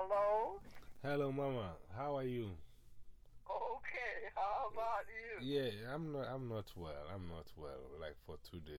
Hello? Hello, Mama. How are you? Okay, how about you? Yeah, I'm not, I'm not well. I'm not well, like for two days.